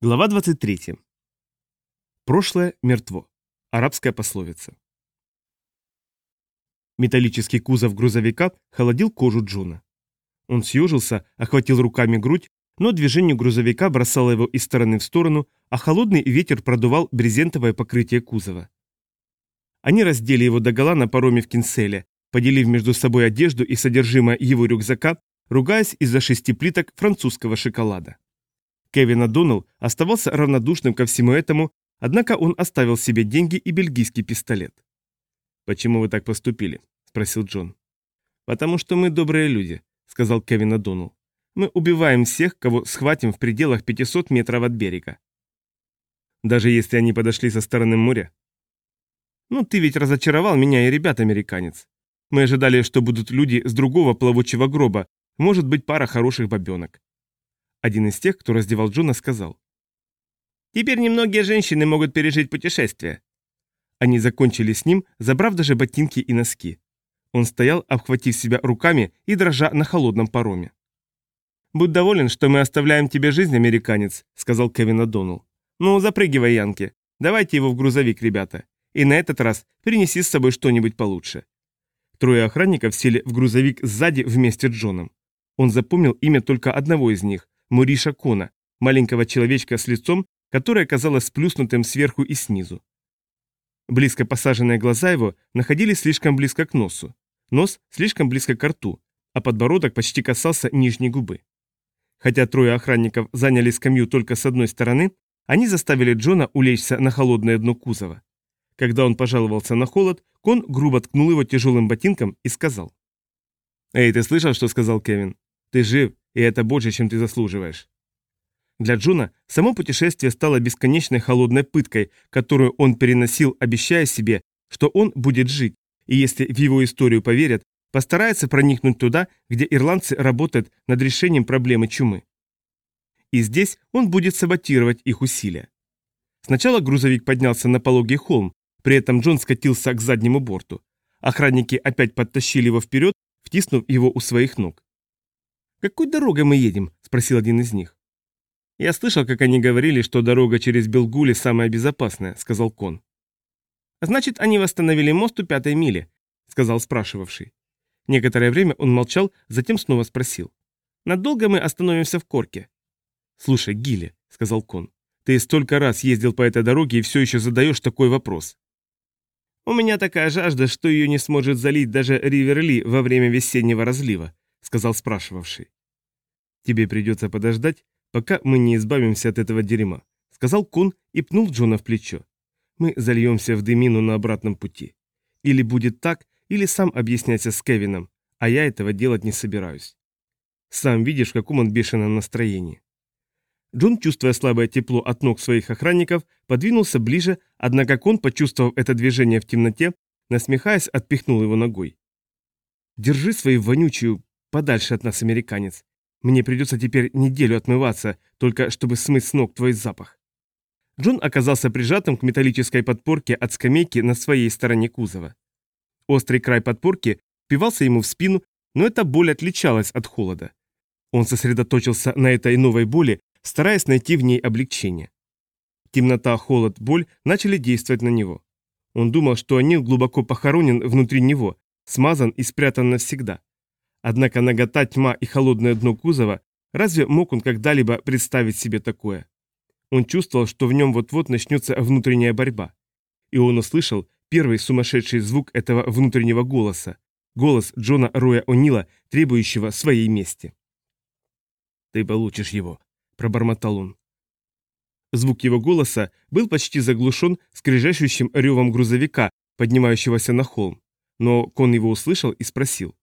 Глава 23. Прошлое мертво. Арабская пословица. Металлический кузов грузовика холодил кожу Джона. Он съежился, охватил руками грудь, но движение грузовика бросало его из стороны в сторону, а холодный ветер продувал брезентовое покрытие кузова. Они раздели его догола на пароме в Кинселе, поделив между собой одежду и содержимое его рюкзака, ругаясь из-за шести плиток французского шоколада. Кевин О'Доннелл оставался равнодушным ко всему этому, однако он оставил себе деньги и бельгийский пистолет. «Почему вы так поступили?» – спросил Джон. «Потому что мы добрые люди», – сказал Кевин О'Доннелл. «Мы убиваем всех, кого схватим в пределах 500 метров от берега». «Даже если они подошли со стороны моря?» «Ну, ты ведь разочаровал меня и ребят, американец. Мы ожидали, что будут люди с другого плавучего гроба, может быть, пара хороших бабенок. Один из тех, кто раздевал Джона, сказал. «Теперь немногие женщины могут пережить путешествие». Они закончили с ним, забрав даже ботинки и носки. Он стоял, обхватив себя руками и дрожа на холодном пароме. «Будь доволен, что мы оставляем тебе жизнь, американец», — сказал Кевин О'Доннелл. «Ну, запрыгивай, Янки. Давайте его в грузовик, ребята. И на этот раз принеси с собой что-нибудь получше». Трое охранников сели в грузовик сзади вместе с Джоном. Он запомнил имя только одного из них, Муриша Кона, маленького человечка с лицом, которое казалось сплюснутым сверху и снизу. Близко посаженные глаза его находились слишком близко к носу, нос слишком близко к рту, а подбородок почти касался нижней губы. Хотя трое охранников заняли скамью только с одной стороны, они заставили Джона улечься на холодное дно кузова. Когда он пожаловался на холод, Кон грубо ткнул его тяжелым ботинком и сказал. «Эй, ты слышал, что сказал Кевин? Ты жив, и это больше, чем ты заслуживаешь. Для Джона само путешествие стало бесконечной холодной пыткой, которую он переносил, обещая себе, что он будет жить, и если в его историю поверят, постарается проникнуть туда, где ирландцы работают над решением проблемы чумы. И здесь он будет саботировать их усилия. Сначала грузовик поднялся на пологий холм, при этом Джон скатился к заднему борту. Охранники опять подтащили его вперед, втиснув его у своих ног. «Какой дорогой мы едем?» – спросил один из них. «Я слышал, как они говорили, что дорога через Белгули самая безопасная», – сказал Кон. «Значит, они восстановили мост у пятой мили», – сказал спрашивавший. Некоторое время он молчал, затем снова спросил. «Надолго мы остановимся в Корке?» «Слушай, Гилли», — сказал Кон, — «ты столько раз ездил по этой дороге и все еще задаешь такой вопрос». «У меня такая жажда, что ее не сможет залить даже Риверли во время весеннего разлива», — сказал спрашивавший. «Тебе придется подождать, пока мы не избавимся от этого дерьма», — сказал Кун и пнул Джона в плечо. «Мы зальемся в дымину на обратном пути. Или будет так, или сам объясняйся с Кевином, а я этого делать не собираюсь. Сам видишь, в каком он бешеном настроении». Джон, чувствуя слабое тепло от ног своих охранников, подвинулся ближе, однако Кон, почувствовав это движение в темноте, насмехаясь, отпихнул его ногой. «Держи свою вонючую Подальше от нас, американец. Мне придется теперь неделю отмываться, только чтобы смыть с ног твой запах. Джон оказался прижатым к металлической подпорке от скамейки на своей стороне кузова. Острый край подпорки впивался ему в спину, но эта боль отличалась от холода. Он сосредоточился на этой новой боли, стараясь найти в ней облегчение. Темнота, холод, боль начали действовать на него. Он думал, что они глубоко похоронен внутри него, смазан и спрятан навсегда. Однако нагота, тьма и холодное дно кузова, разве мог он когда-либо представить себе такое? Он чувствовал, что в нем вот-вот начнется внутренняя борьба. И он услышал первый сумасшедший звук этого внутреннего голоса. Голос Джона Роя О'Нила, требующего своей мести. «Ты получишь его», — пробормотал он. Звук его голоса был почти заглушен скрежещущим ревом грузовика, поднимающегося на холм. Но Кон его услышал и спросил.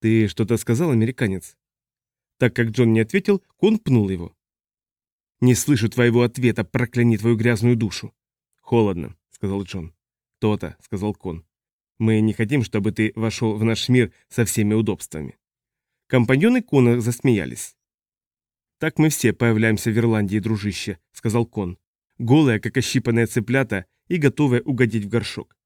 «Ты что-то сказал, американец?» Так как Джон не ответил, Кон пнул его. «Не слышу твоего ответа, прокляни твою грязную душу!» «Холодно», — сказал Джон. «То-то», — сказал Кон. «Мы не хотим, чтобы ты вошел в наш мир со всеми удобствами». Компаньоны Кона засмеялись. «Так мы все появляемся в Ирландии, дружище», — сказал Кон. «Голые, как ощипанные цыплята, и готовые угодить в горшок.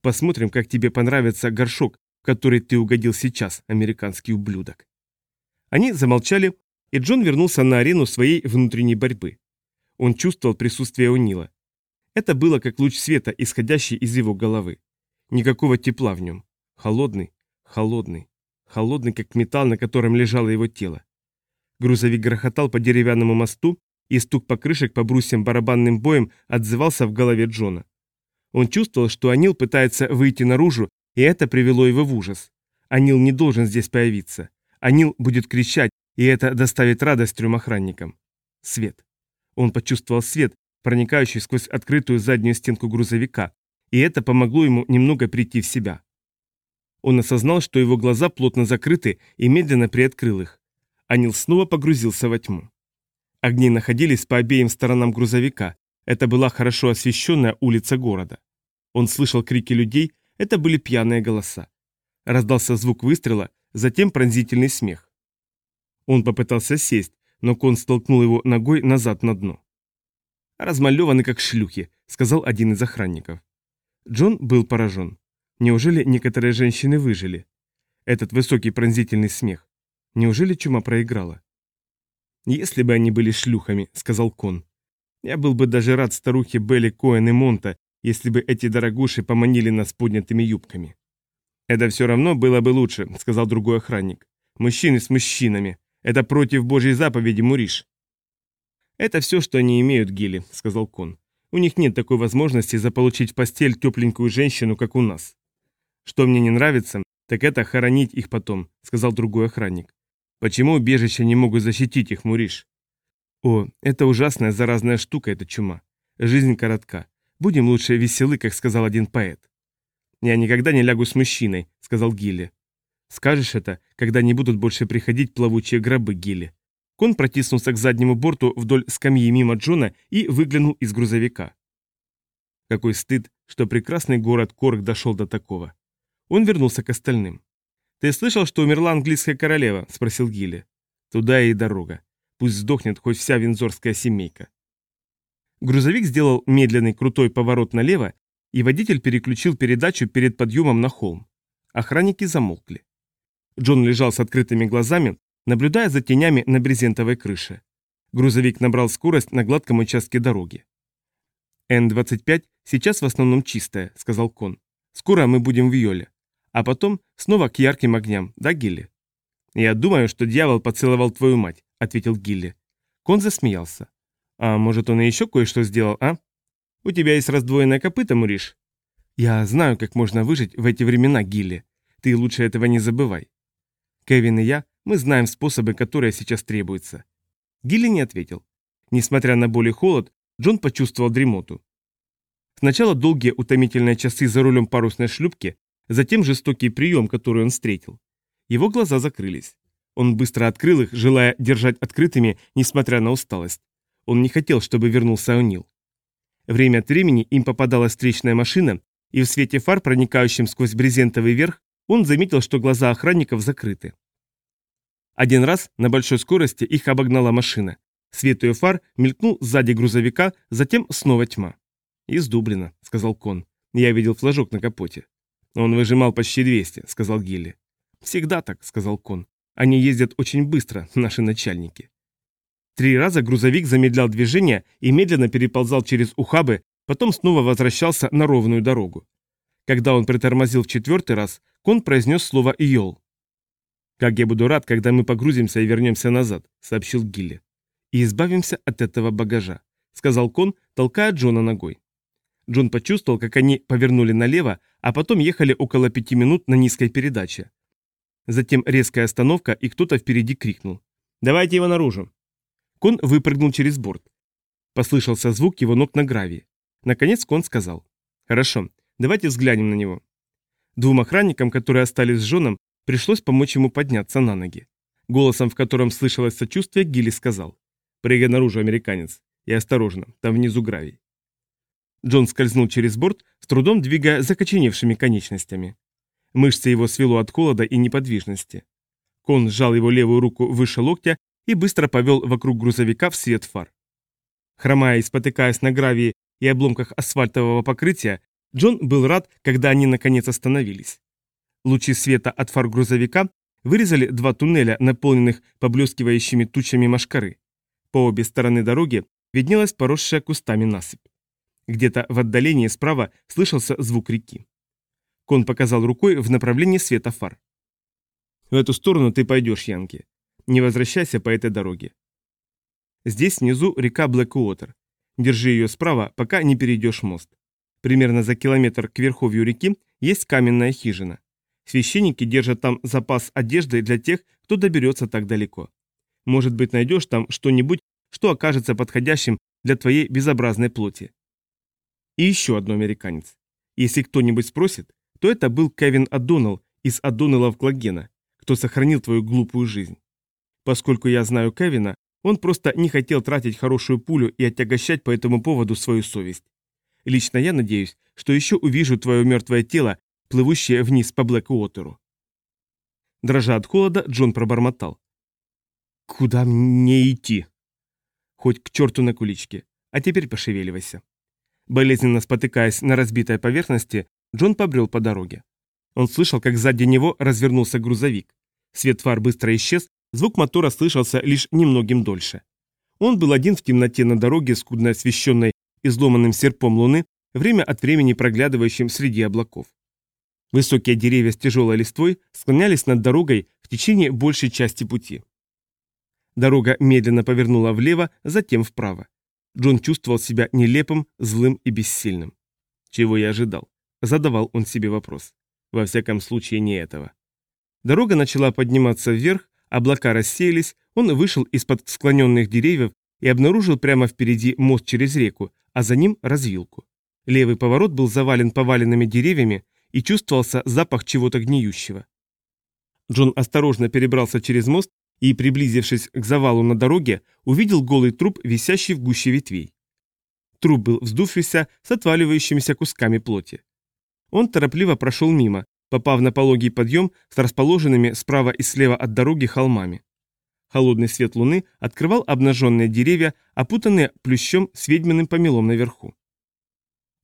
Посмотрим, как тебе понравится горшок, который ты угодил сейчас, американский ублюдок. Они замолчали, и Джон вернулся на арену своей внутренней борьбы. Он чувствовал присутствие Унила. Это было как луч света, исходящий из его головы. Никакого тепла в нем. Холодный, холодный, холодный, как металл, на котором лежало его тело. Грузовик грохотал по деревянному мосту, и стук покрышек по брусьям барабанным боем отзывался в голове Джона. Он чувствовал, что Анил пытается выйти наружу, и это привело его в ужас. Анил не должен здесь появиться. Анил будет кричать, и это доставит радость трем охранникам. Свет. Он почувствовал свет, проникающий сквозь открытую заднюю стенку грузовика, и это помогло ему немного прийти в себя. Он осознал, что его глаза плотно закрыты, и медленно приоткрыл их. Анил снова погрузился во тьму. Огни находились по обеим сторонам грузовика. Это была хорошо освещенная улица города. Он слышал крики людей, это были пьяные голоса. Раздался звук выстрела, затем пронзительный смех. Он попытался сесть, но кон столкнул его ногой назад на дно. «Размалеваны как шлюхи», — сказал один из охранников. Джон был поражен. Неужели некоторые женщины выжили? Этот высокий пронзительный смех. Неужели чума проиграла? «Если бы они были шлюхами», — сказал Кон. «Я был бы даже рад старухе Белли Коэн и Монта, если бы эти дорогуши поманили нас поднятыми юбками». «Это все равно было бы лучше», — сказал другой охранник. «Мужчины с мужчинами. Это против Божьей заповеди, Муриш». «Это все, что они имеют, Гилли», — сказал Кон. «У них нет такой возможности заполучить в постель тепленькую женщину, как у нас». «Что мне не нравится, так это хоронить их потом», — сказал другой охранник. «Почему убежища не могут защитить их, Муриш?» «О, это ужасная заразная штука, эта чума. Жизнь коротка. Будем лучше веселы, как сказал один поэт». «Я никогда не лягу с мужчиной», — сказал Гилли. «Скажешь это, когда не будут больше приходить плавучие гробы, Гилли». Кон протиснулся к заднему борту вдоль скамьи мимо Джона и выглянул из грузовика. Какой стыд, что прекрасный город Корк дошел до такого. Он вернулся к остальным. «Ты слышал, что умерла английская королева?» – спросил Гилли. «Туда и дорога. Пусть сдохнет хоть вся винзорская семейка». Грузовик сделал медленный крутой поворот налево и водитель переключил передачу перед подъемом на холм. Охранники замолкли. Джон лежал с открытыми глазами, наблюдая за тенями на брезентовой крыше. Грузовик набрал скорость на гладком участке дороги. «Н-25 сейчас в основном чистая», — сказал Кон. «Скоро мы будем в Йоле. А потом снова к ярким огням, да, Гилли?» «Я думаю, что дьявол поцеловал твою мать», — ответил Гилли. Кон засмеялся. «А может, он и еще кое-что сделал, а?» У тебя есть раздвоенное копыто, Муриш? Я знаю, как можно выжить в эти времена, Гилли. Ты лучше этого не забывай. Кевин и я, мы знаем способы, которые сейчас требуются. Гилли не ответил. Несмотря на боль и холод, Джон почувствовал дремоту. Сначала долгие утомительные часы за рулем парусной шлюпки, затем жестокий прием, который он встретил. Его глаза закрылись. Он быстро открыл их, желая держать открытыми, несмотря на усталость. Он не хотел, чтобы вернулся О'Нил. Время от времени им попадалась встречная машина, и в свете фар, проникающем сквозь брезентовый верх, он заметил, что глаза охранников закрыты. Один раз на большой скорости их обогнала машина. Свет ее фар мелькнул сзади грузовика, затем снова тьма. «Из Дублина», — сказал Кон. «Я видел флажок на капоте». «Он выжимал почти 200», — сказал Гилли. «Всегда так», — сказал Кон. «Они ездят очень быстро, наши начальники». Три раза грузовик замедлял движение и медленно переползал через ухабы, потом снова возвращался на ровную дорогу. Когда он притормозил в четвертый раз, Кон произнес слово «Иол». «Как я буду рад, когда мы погрузимся и вернемся назад», — сообщил Гилли. «И избавимся от этого багажа», — сказал Кон, толкая Джона ногой. Джон почувствовал, как они повернули налево, а потом ехали около пяти минут на низкой передаче. Затем резкая остановка, и кто-то впереди крикнул. «Давайте его наружу!» Кон выпрыгнул через борт. Послышался звук его ног на гравии. Наконец Кон сказал. «Хорошо, давайте взглянем на него». Двум охранникам, которые остались с Жоном, пришлось помочь ему подняться на ноги. Голосом, в котором слышалось сочувствие, Гилли сказал. «Прыгай наружу, американец. И осторожно, там внизу гравий». Джон скользнул через борт, с трудом двигая закоченевшими конечностями. Мышцы его свело от холода и неподвижности. Кон сжал его левую руку выше локтя и быстро повел вокруг грузовика в свет фар. Хромая и спотыкаясь на гравии и обломках асфальтового покрытия, Джон был рад, когда они наконец остановились. Лучи света от фар грузовика вырезали два туннеля, наполненных поблескивающими тучами машкары. По обе стороны дороги виднелась поросшая кустами насыпь. Где-то в отдалении справа слышался звук реки. Кон показал рукой в направлении света фар. «В эту сторону ты пойдешь, Янки. Не возвращайся по этой дороге. Здесь внизу река Блэкуотер. Держи ее справа, пока не перейдешь мост. Примерно за километр к верховью реки есть каменная хижина. Священники держат там запас одежды для тех, кто доберется так далеко. Может быть, найдешь там что-нибудь, что окажется подходящим для твоей безобразной плоти. И еще одно американец. Если кто-нибудь спросит, то это был Кевин Аддонал из Аддоналов Клагена, кто сохранил твою глупую жизнь. Поскольку я знаю Кевина, он просто не хотел тратить хорошую пулю и отягощать по этому поводу свою совесть. Лично я надеюсь, что еще увижу твое мертвое тело, плывущее вниз по Блэк-Уотеру. Дрожа от холода, Джон пробормотал. «Куда мне идти?» «Хоть к черту на куличке. А теперь пошевеливайся». Болезненно спотыкаясь на разбитой поверхности, Джон побрел по дороге. Он слышал, как сзади него развернулся грузовик. Свет фар быстро исчез, звук мотора слышался лишь немногим дольше. Он был один в темноте на дороге, скудно освещенной изломанным серпом луны, время от времени проглядывающим среди облаков. Высокие деревья с тяжелой листвой склонялись над дорогой в течение большей части пути. Дорога медленно повернула влево, затем вправо. Джон чувствовал себя нелепым, злым и бессильным. Чего я ожидал? Задавал он себе вопрос. Во всяком случае, не этого. Дорога начала подниматься вверх, облака рассеялись, он вышел из-под склоненных деревьев и обнаружил прямо впереди мост через реку, а за ним развилку. Левый поворот был завален поваленными деревьями и чувствовался запах чего-то гниющего. Джон осторожно перебрался через мост и, приблизившись к завалу на дороге, увидел голый труп, висящий в гуще ветвей. Труп был вздувшийся с отваливающимися кусками плоти. Он торопливо прошел мимо, попав на пологий подъем с расположенными справа и слева от дороги холмами. Холодный свет луны открывал обнаженные деревья, опутанные плющом с ведьминым помелом наверху.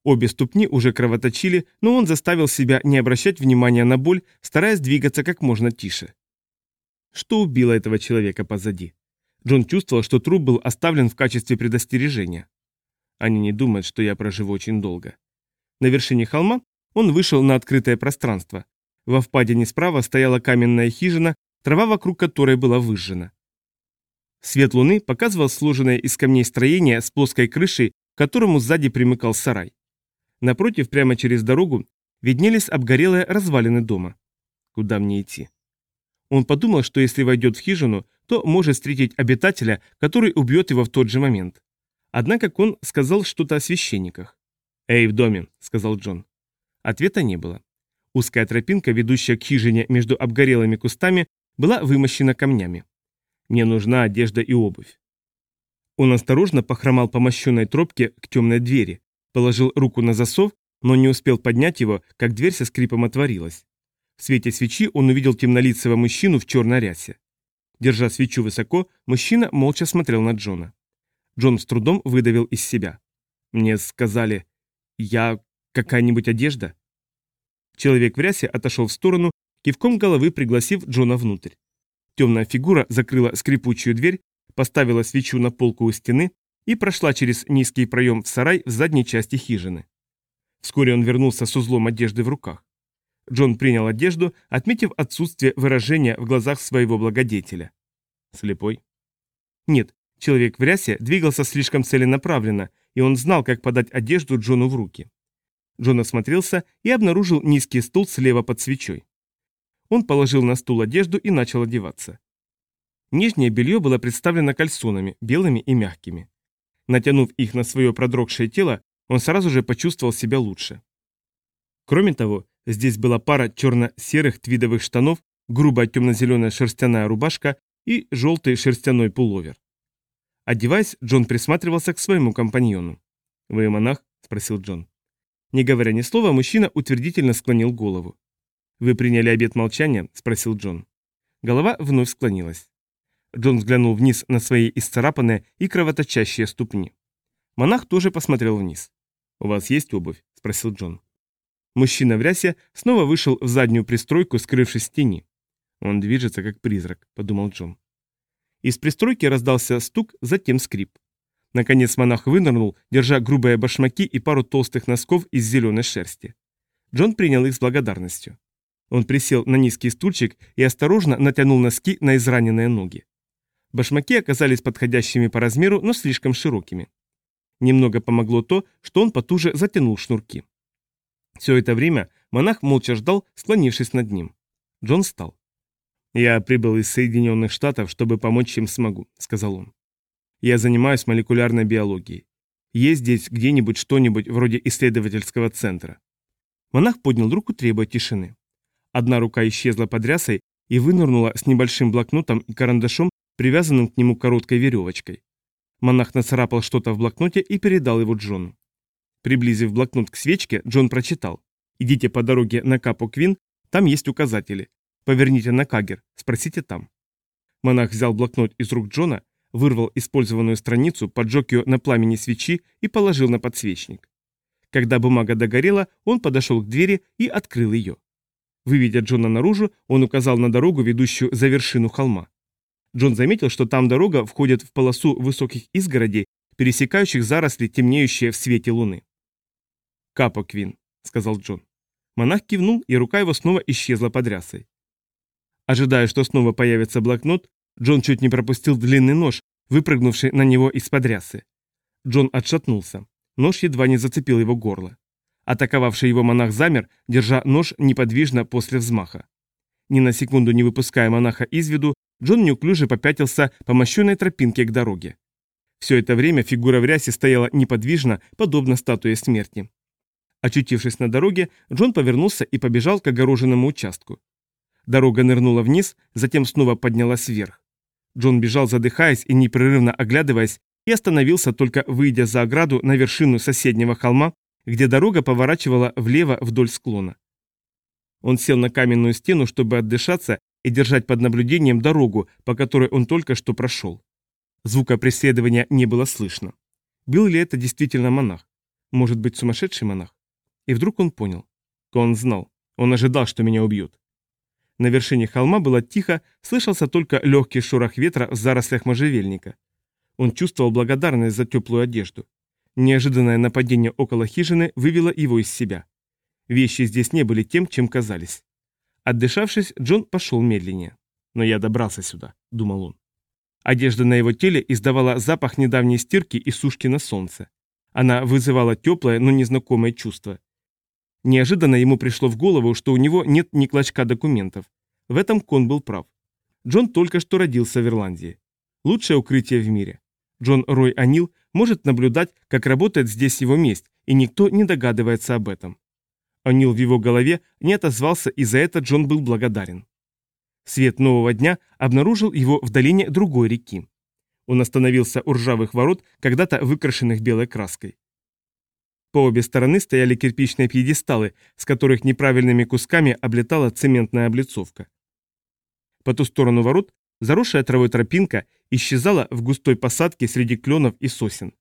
Обе ступни уже кровоточили, но он заставил себя не обращать внимания на боль, стараясь двигаться как можно тише. Что убило этого человека позади? Джон чувствовал, что труп был оставлен в качестве предостережения. Они не думают, что я проживу очень долго. На вершине холма он вышел на открытое пространство. Во впадине справа стояла каменная хижина, трава вокруг которой была выжжена. Свет луны показывал сложенное из камней строение с плоской крышей, к которому сзади примыкал сарай. Напротив, прямо через дорогу, виднелись обгорелые развалины дома. Куда мне идти? Он подумал, что если войдет в хижину, то может встретить обитателя, который убьет его в тот же момент. Однако он сказал что-то о священниках. «Эй, в доме», — сказал Джон. Ответа не было. Узкая тропинка, ведущая к хижине между обгорелыми кустами, была вымощена камнями. Мне нужна одежда и обувь. Он осторожно похромал по мощенной тропке к темной двери, положил руку на засов, но не успел поднять его, как дверь со скрипом отворилась. В свете свечи он увидел темнолицего мужчину в черной рясе. Держа свечу высоко, мужчина молча смотрел на Джона. Джон с трудом выдавил из себя. «Мне сказали, я какая-нибудь одежда?» Человек в рясе отошел в сторону, кивком головы пригласив Джона внутрь. Темная фигура закрыла скрипучую дверь, поставила свечу на полку у стены и прошла через низкий проем в сарай в задней части хижины. Вскоре он вернулся с узлом одежды в руках. Джон принял одежду, отметив отсутствие выражения в глазах своего благодетеля. Слепой? Нет, человек в рясе двигался слишком целенаправленно, и он знал, как подать одежду Джону в руки. Джон осмотрелся и обнаружил низкий стул слева под свечой. Он положил на стул одежду и начал одеваться. Нижнее белье было представлено кальсонами, белыми и мягкими. Натянув их на свое продрогшее тело, он сразу же почувствовал себя лучше. Кроме того, Здесь была пара черно-серых твидовых штанов, грубая темно-зеленая шерстяная рубашка и желтый шерстяной пуловер. Одеваясь, Джон присматривался к своему компаньону. «Вы монах?» – спросил Джон. Не говоря ни слова, мужчина утвердительно склонил голову. «Вы приняли обет молчания?» – спросил Джон. Голова вновь склонилась. Джон взглянул вниз на свои исцарапанные и кровоточащие ступни. Монах тоже посмотрел вниз. «У вас есть обувь?» – спросил Джон. Мужчина в рясе снова вышел в заднюю пристройку, скрывшись в тени. «Он движется, как призрак», — подумал Джон. Из пристройки раздался стук, затем скрип. Наконец монах вынырнул, держа грубые башмаки и пару толстых носков из зеленой шерсти. Джон принял их с благодарностью. Он присел на низкий стульчик и осторожно натянул носки на израненные ноги. Башмаки оказались подходящими по размеру, но слишком широкими. Немного помогло то, что он потуже затянул шнурки. Все это время монах молча ждал, склонившись над ним. Джон встал. «Я прибыл из Соединенных Штатов, чтобы помочь, чем смогу», — сказал он. «Я занимаюсь молекулярной биологией. Есть здесь где-нибудь что-нибудь вроде исследовательского центра?» Монах поднял руку, требуя тишины. Одна рука исчезла под рясой и вынырнула с небольшим блокнотом и карандашом, привязанным к нему короткой веревочкой. Монах нацарапал что-то в блокноте и передал его Джону. Приблизив блокнот к свечке, Джон прочитал. «Идите по дороге на Капо Квин, там есть указатели. Поверните на Кагер, спросите там». Монах взял блокнот из рук Джона, вырвал использованную страницу, поджег ее на пламени свечи и положил на подсвечник. Когда бумага догорела, он подошел к двери и открыл ее. Выведя Джона наружу, он указал на дорогу, ведущую за вершину холма. Джон заметил, что там дорога входит в полосу высоких изгородей, пересекающих заросли, темнеющие в свете луны. «Капо, Квин», — сказал Джон. Монах кивнул, и рука его снова исчезла под рясой. Ожидая, что снова появится блокнот, Джон чуть не пропустил длинный нож, выпрыгнувший на него из-под рясы. Джон отшатнулся. Нож едва не зацепил его горло. Атаковавший его монах замер, держа нож неподвижно после взмаха. Ни на секунду не выпуская монаха из виду, Джон неуклюже попятился по мощенной тропинке к дороге. Все это время фигура в рясе стояла неподвижно, подобно статуе смерти. Очутившись на дороге, Джон повернулся и побежал к огороженному участку. Дорога нырнула вниз, затем снова поднялась вверх. Джон бежал, задыхаясь и непрерывно оглядываясь, и остановился только выйдя за ограду на вершину соседнего холма, где дорога поворачивала влево вдоль склона. Он сел на каменную стену, чтобы отдышаться и держать под наблюдением дорогу, по которой он только что прошел. Звука преследования не было слышно. Был ли это действительно монах? Может быть, сумасшедший монах? И вдруг он понял. Он знал. Он ожидал, что меня убьют. На вершине холма было тихо, слышался только легкий шорох ветра в зарослях можжевельника. Он чувствовал благодарность за теплую одежду. Неожиданное нападение около хижины вывело его из себя. Вещи здесь не были тем, чем казались. Отдышавшись, Джон пошел медленнее. «Но я добрался сюда», — думал он. Одежда на его теле издавала запах недавней стирки и сушки на солнце. Она вызывала теплое, но незнакомое чувство. Неожиданно ему пришло в голову, что у него нет ни клочка документов. В этом Кон был прав. Джон только что родился в Ирландии. Лучшее укрытие в мире. Джон Рой Анил может наблюдать, как работает здесь его месть, и никто не догадывается об этом. Анил в его голове не отозвался, и за это Джон был благодарен. Свет нового дня обнаружил его в долине другой реки. Он остановился у ржавых ворот, когда-то выкрашенных белой краской. По обе стороны стояли кирпичные пьедесталы, с которых неправильными кусками облетала цементная облицовка. По ту сторону ворот заросшая травой тропинка исчезала в густой посадке среди кленов и сосен.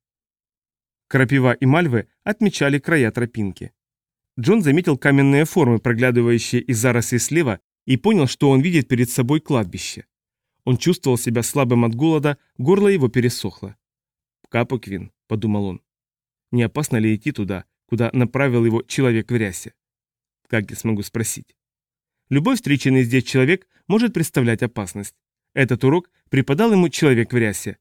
Крапива и мальвы отмечали края тропинки. Джон заметил каменные формы, проглядывающие из зарослей слева, и понял, что он видит перед собой кладбище. Он чувствовал себя слабым от голода, горло его пересохло. «Капоквин», — подумал он. Не опасно ли идти туда, куда направил его человек в рясе? Как я смогу спросить? Любой встреченный здесь человек может представлять опасность. Этот урок преподал ему человек в рясе.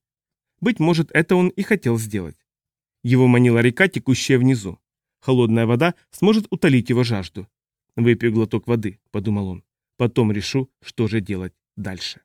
Быть может, это он и хотел сделать. Его манила река, текущая внизу. Холодная вода сможет утолить его жажду. «Выпью глоток воды», — подумал он. «Потом решу, что же делать дальше».